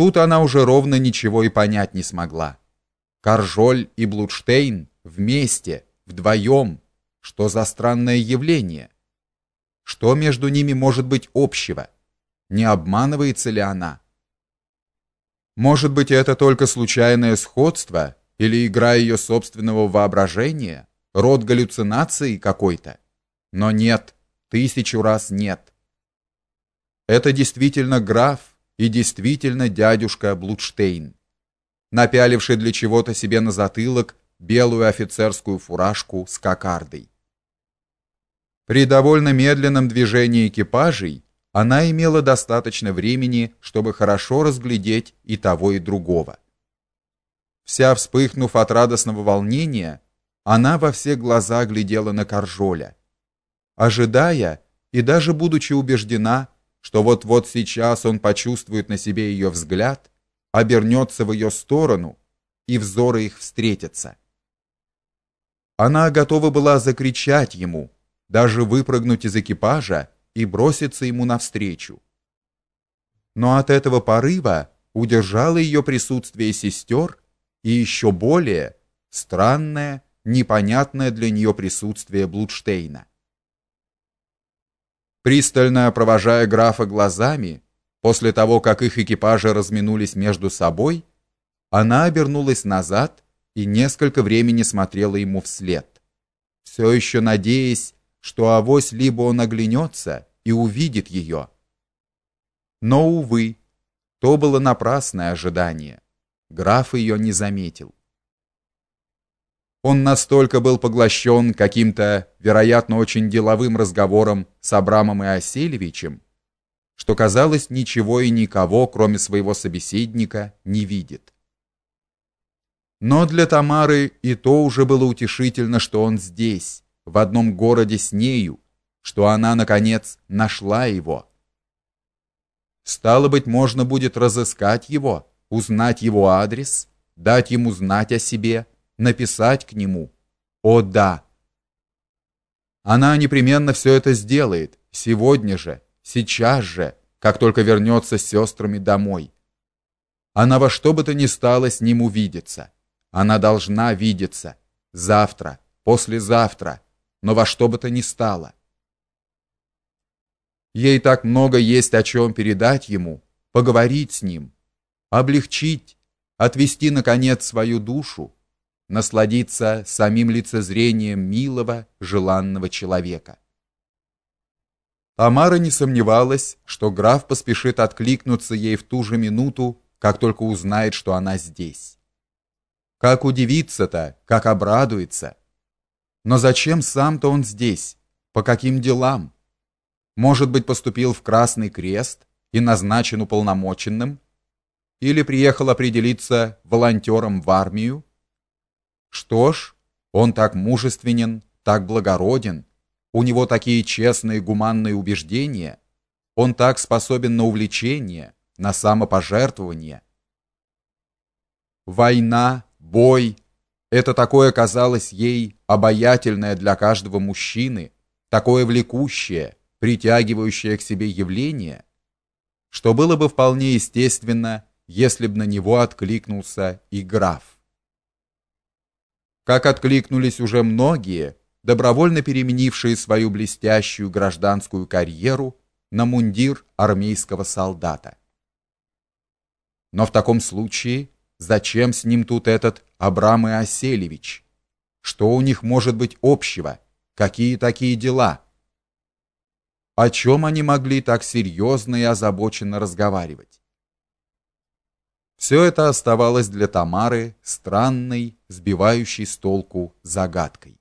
Тут она уже ровно ничего и понять не смогла. Каржоль и Блудштейн вместе, вдвоем. Что за странное явление? Что между ними может быть общего? Не обманывается ли она? Может быть, это только случайное сходство или игра ее собственного воображения, род галлюцинации какой-то? Но нет, тысячу раз нет. Это действительно граф и действительно дядюшка Блудштейн, напяливший для чего-то себе на затылок белую офицерскую фуражку с кокардой. При довольно медленном движении экипажей она имела достаточно времени, чтобы хорошо разглядеть и того, и другого. Вся вспыхнув от радостного волнения, она во все глаза глядела на Каржоля, ожидая и даже будучи убеждена, что вот-вот сейчас он почувствует на себе ее взгляд, обернется в ее сторону, и взоры их встретятся. Она готова была закричать ему, даже выпрыгнуть из экипажа и броситься ему навстречу. Но от этого порыва удержало ее присутствие сестер и еще более странное, непонятное для нее присутствие Блудштейна. Пристально провожая графа глазами, после того, как их экипажи разминулись между собой, она обернулась назад и несколько времени смотрела ему вслед, все еще надеясь, что авось либо он оглянется и увидит ее. Но, увы, то было напрасное ожидание. Граф ее не заметил. Он настолько был поглощен каким-то, вероятно, очень деловым разговором с Абрамом и Оселевичем, что, казалось, ничего и никого, кроме своего собеседника, не видит. Но для Тамары и то уже было утешительно, что он здесь, в одном городе с нею, что она, наконец, нашла его. Стало быть, можно будет разыскать его, узнать его адрес, дать ему знать о себе, написать к нему. О да! Она непременно все это сделает, сегодня же, сейчас же, как только вернется с сестрами домой. Она во что бы то ни стало с ним увидеться. Она должна видеться. Завтра, послезавтра, но во что бы то ни стало. Ей так много есть о чем передать ему, поговорить с ним, облегчить, отвести наконец свою душу, насладиться самим лицезрением милого, желанного человека. Тамара не сомневалась, что граф поспешит откликнуться ей в ту же минуту, как только узнает, что она здесь. Как удивится-то, как обрадуется. Но зачем сам-то он здесь? По каким делам? Может быть, поступил в Красный Крест и назначен уполномоченным? Или приехал определиться волонтером в армию? Что ж, он так мужественен, так благороден, у него такие честные гуманные убеждения, он так способен на увлечение, на самопожертвование. Война, бой это такое казалось ей обаятельное для каждого мужчины, такое влекущее, притягивающее к себе явление, что было бы вполне естественно, если бы на него откликнулся и граф как откликнулись уже многие, добровольно переменившие свою блестящую гражданскую карьеру на мундир армейского солдата. Но в таком случае зачем с ним тут этот Абрам Иоселевич? Что у них может быть общего? Какие такие дела? О чем они могли так серьезно и озабоченно разговаривать? Все это оставалось для Тамары странной, сбивающей с толку загадкой.